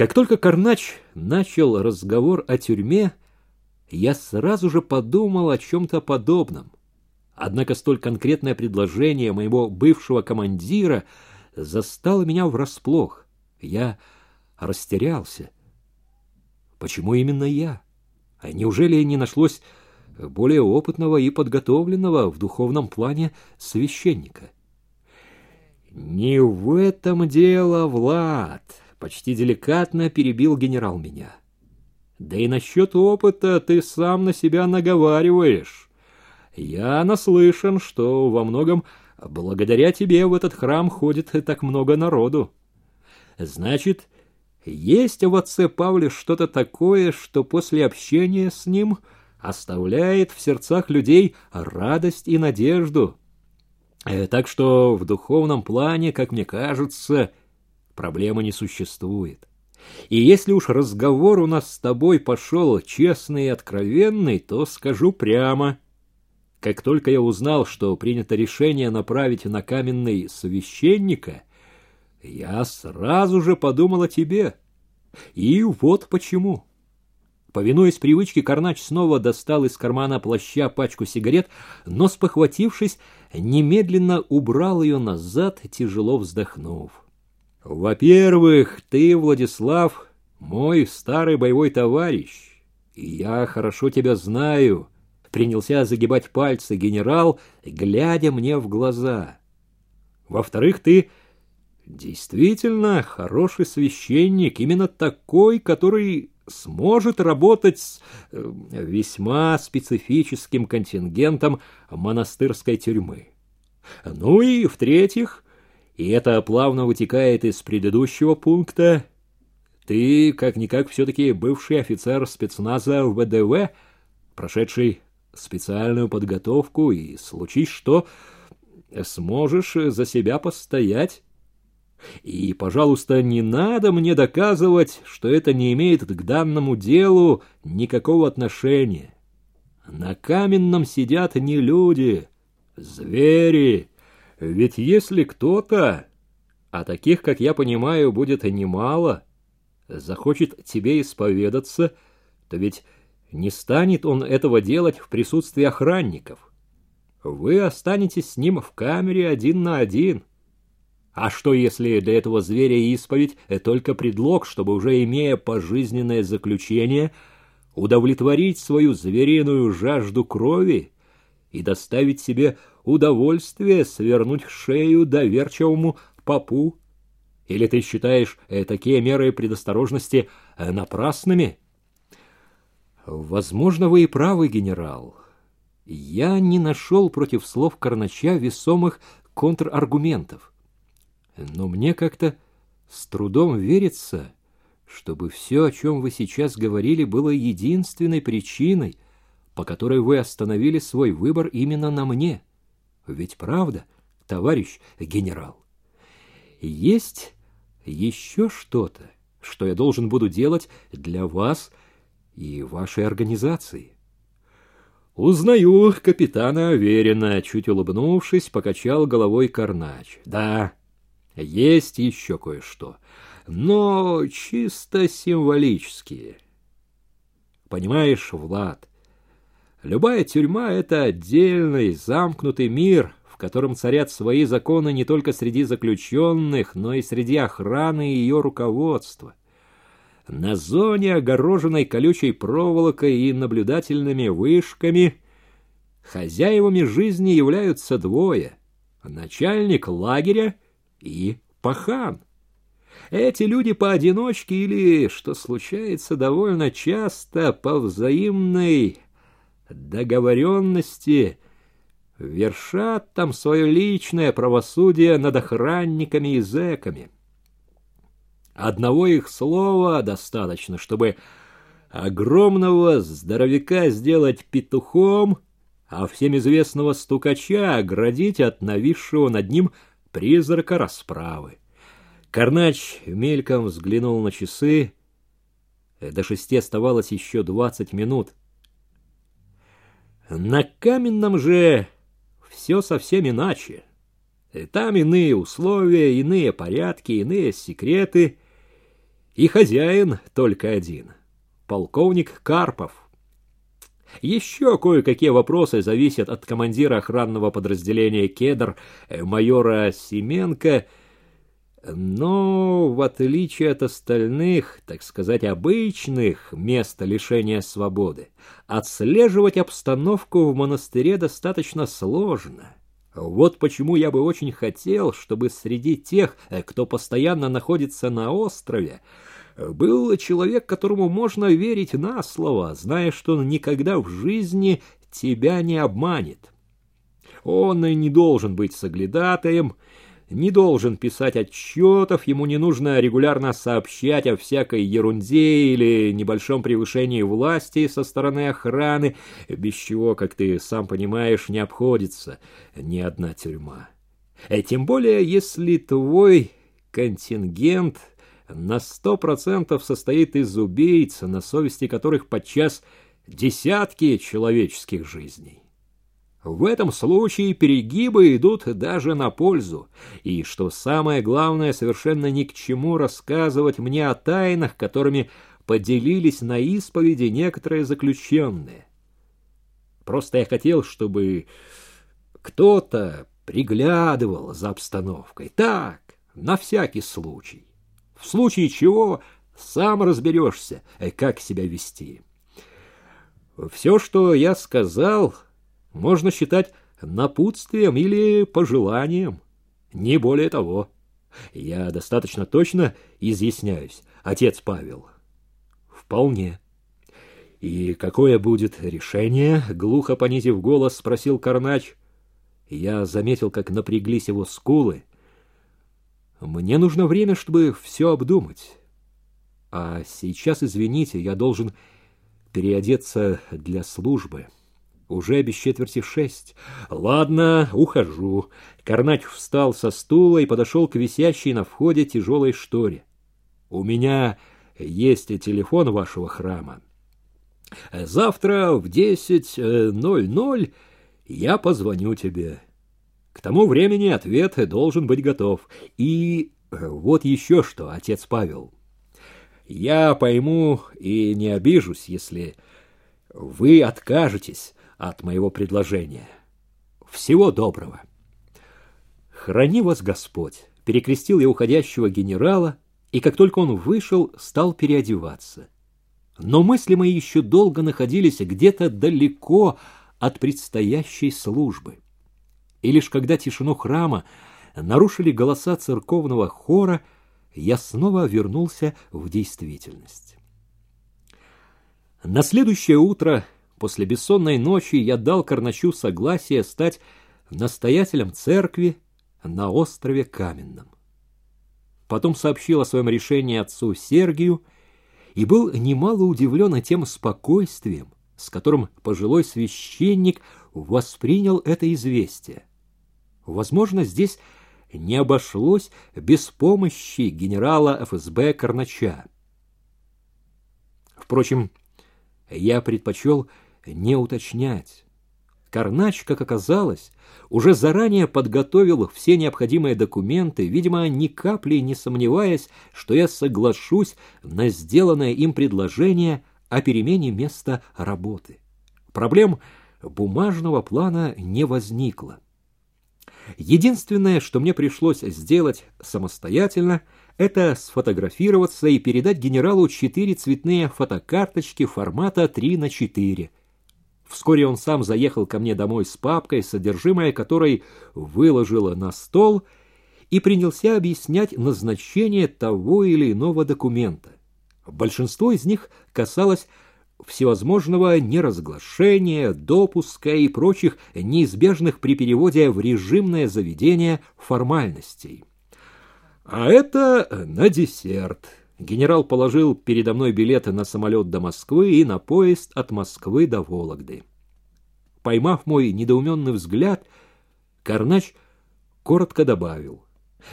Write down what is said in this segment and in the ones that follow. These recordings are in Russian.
Как только Карнач начал разговор о тюрьме, я сразу же подумал о чем-то подобном. Однако столь конкретное предложение моего бывшего командира застало меня врасплох. Я растерялся. Почему именно я? А неужели не нашлось более опытного и подготовленного в духовном плане священника? Не в этом дело, Влад, почти деликатно перебил генерал меня. Да и насчет опыта ты сам на себя наговариваешь. Я наслышан, что во многом благодаря тебе в этот храм ходит так много народу. Значит, есть в отце Павле что-то такое, что после общения с ним оставляет в сердцах людей радость и надежду. Э, так что в духовном плане, как мне кажется, проблемы не существует. И если уж разговор у нас с тобой пошел честный и откровенный, то скажу прямо. Как только я узнал, что принято решение направить на каменный священника, я сразу же подумал о тебе. И вот почему. Повинуясь привычке, Карнач снова достал из кармана плаща пачку сигарет, но, спохватившись, немедленно убрал ее назад, тяжело вздохнув. «Во-первых, ты, Владислав, мой старый боевой товарищ, и я хорошо тебя знаю», — принялся загибать пальцы генерал, глядя мне в глаза. «Во-вторых, ты действительно хороший священник, именно такой, который сможет работать с э, весьма специфическим контингентом монастырской тюрьмы. Ну и в-третьих, и это плавно вытекает из предыдущего пункта, ты, как-никак, все-таки бывший офицер спецназа ВДВ, прошедший специальную подготовку, и случись что, сможешь за себя постоять. И, пожалуйста, не надо мне доказывать, что это не имеет к данному делу никакого отношения. На каменном сидят не люди, звери. Ведь если кто-то, а таких, как я понимаю, будет немало, захочет тебе исповедаться, то ведь не станет он этого делать в присутствии охранников. Вы останетесь с ним в камере один на один — а что, если для этого зверя исповедь — только предлог, чтобы, уже имея пожизненное заключение, удовлетворить свою звериную жажду крови и доставить себе удовольствие свернуть шею доверчивому попу? Или ты считаешь э, такие меры предосторожности э, напрасными? Возможно, вы и правы, генерал. Я не нашел против слов Карнача весомых контраргументов. Но мне как-то с трудом верится, чтобы все, о чем вы сейчас говорили, было единственной причиной, по которой вы остановили свой выбор именно на мне. Ведь правда, товарищ генерал? Есть еще что-то, что я должен буду делать для вас и вашей организации. Узнаю капитана Аверина, чуть улыбнувшись, покачал головой Карнач. Да, есть еще кое-что, но чисто символические. Понимаешь, Влад, любая тюрьма — это отдельный, замкнутый мир, в котором царят свои законы не только среди заключенных, но и среди охраны и ее руководства. На зоне, огороженной колючей проволокой и наблюдательными вышками, хозяевами жизни являются двое — начальник лагеря — и пахан. Эти люди поодиночке или, что случается довольно часто, по взаимной договоренности, вершат там свое личное правосудие над охранниками и зэками. Одного их слова достаточно, чтобы огромного здоровяка сделать петухом, а всем известного стукача оградить от нависшего над ним призрака расправы. Карнач мельком взглянул на часы. До шести оставалось еще двадцать минут. На каменном же все совсем иначе. Там иные условия, иные порядки, иные секреты. И хозяин только один — полковник Карпов. Еще кое-какие вопросы зависят от командира охранного подразделения «Кедр» э, майора Семенко, но в отличие от остальных, так сказать, обычных мест лишения свободы, отслеживать обстановку в монастыре достаточно сложно. Вот почему я бы очень хотел, чтобы среди тех, э, кто постоянно находится на острове, был человек, которому можно верить на слово, зная, что он никогда в жизни тебя не обманет. Он и не должен быть соглядатаем, не должен писать отчетов, ему не нужно регулярно сообщать о всякой ерунде или небольшом превышении власти со стороны охраны, без чего, как ты сам понимаешь, не обходится ни одна тюрьма. И тем более, если твой контингент на сто процентов состоит из убийц, на совести которых подчас десятки человеческих жизней. В этом случае перегибы идут даже на пользу, и, что самое главное, совершенно ни к чему рассказывать мне о тайнах, которыми поделились на исповеди некоторые заключенные. Просто я хотел, чтобы кто-то приглядывал за обстановкой, так, на всякий случай в случае чего сам разберешься, э, как себя вести. Все, что я сказал, можно считать напутствием или пожеланием, не более того. Я достаточно точно изъясняюсь, отец Павел. Вполне. И какое будет решение? Глухо понизив голос, спросил Карнач. Я заметил, как напряглись его скулы, мне нужно время, чтобы все обдумать. А сейчас, извините, я должен переодеться для службы. Уже без четверти шесть. Ладно, ухожу. Карнач встал со стула и подошел к висящей на входе тяжелой шторе. У меня есть и телефон вашего храма. Завтра в десять ноль ноль я позвоню тебе. К тому времени ответ должен быть готов. И э, вот еще что, отец Павел. Я пойму и не обижусь, если вы откажетесь от моего предложения. Всего доброго. Храни вас Господь, перекрестил я уходящего генерала, и как только он вышел, стал переодеваться. Но мысли мои еще долго находились где-то далеко от предстоящей службы и лишь когда тишину храма нарушили голоса церковного хора, я снова вернулся в действительность. На следующее утро, после бессонной ночи, я дал Карначу согласие стать настоятелем церкви на острове Каменном. Потом сообщил о своем решении отцу Сергию и был немало удивлен тем спокойствием, с которым пожилой священник воспринял это известие. Возможно, здесь не обошлось без помощи генерала ФСБ Карнача. Впрочем, я предпочел не уточнять. Карнач, как оказалось, уже заранее подготовил все необходимые документы, видимо, ни капли не сомневаясь, что я соглашусь на сделанное им предложение о перемене места работы. Проблем бумажного плана не возникло. Единственное, что мне пришлось сделать самостоятельно, это сфотографироваться и передать генералу четыре цветные фотокарточки формата 3 на 4. Вскоре он сам заехал ко мне домой с папкой, содержимое которой выложила на стол, и принялся объяснять назначение того или иного документа. Большинство из них касалось всевозможного неразглашения, допуска и прочих неизбежных при переводе в режимное заведение формальностей. А это на десерт. Генерал положил передо мной билеты на самолет до Москвы и на поезд от Москвы до Вологды. Поймав мой недоуменный взгляд, Карнач коротко добавил.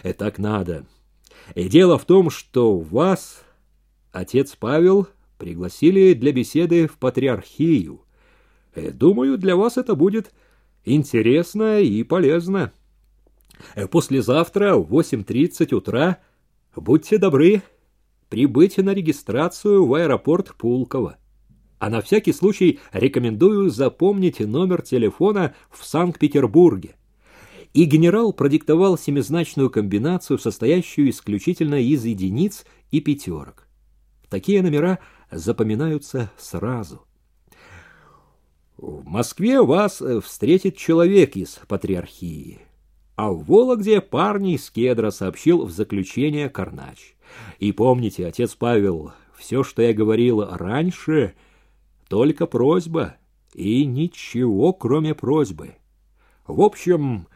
«Э, «Так надо. И дело в том, что вас, отец Павел, пригласили для беседы в патриархию. Э, думаю, для вас это будет интересно и полезно. Э, послезавтра в 8.30 утра будьте добры, прибыть на регистрацию в аэропорт Пулково. А на всякий случай рекомендую запомнить номер телефона в Санкт-Петербурге. И генерал продиктовал семизначную комбинацию, состоящую исключительно из единиц и пятерок. Такие номера запоминаются сразу. В Москве вас встретит человек из патриархии, а в Вологде парни из кедра сообщил в заключение Карнач. И помните, отец Павел, все, что я говорил раньше — только просьба и ничего, кроме просьбы. В общем,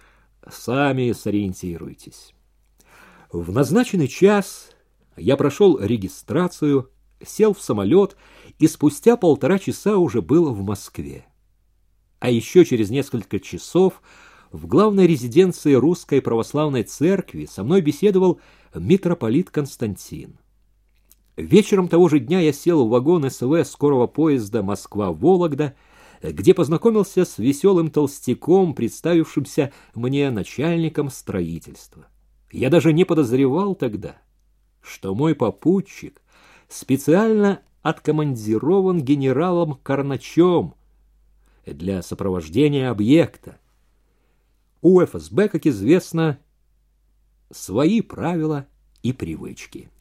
сами сориентируйтесь. В назначенный час я прошел регистрацию, сел в самолет и спустя полтора часа уже был в Москве. А еще через несколько часов в главной резиденции Русской Православной Церкви со мной беседовал митрополит Константин. Вечером того же дня я сел в вагон СВ скорого поезда Москва-Вологда, где познакомился с веселым толстяком, представившимся мне начальником строительства. Я даже не подозревал тогда, что мой попутчик специально откомандирован генералом Карначом для сопровождения объекта. У ФСБ, как известно, свои правила и привычки.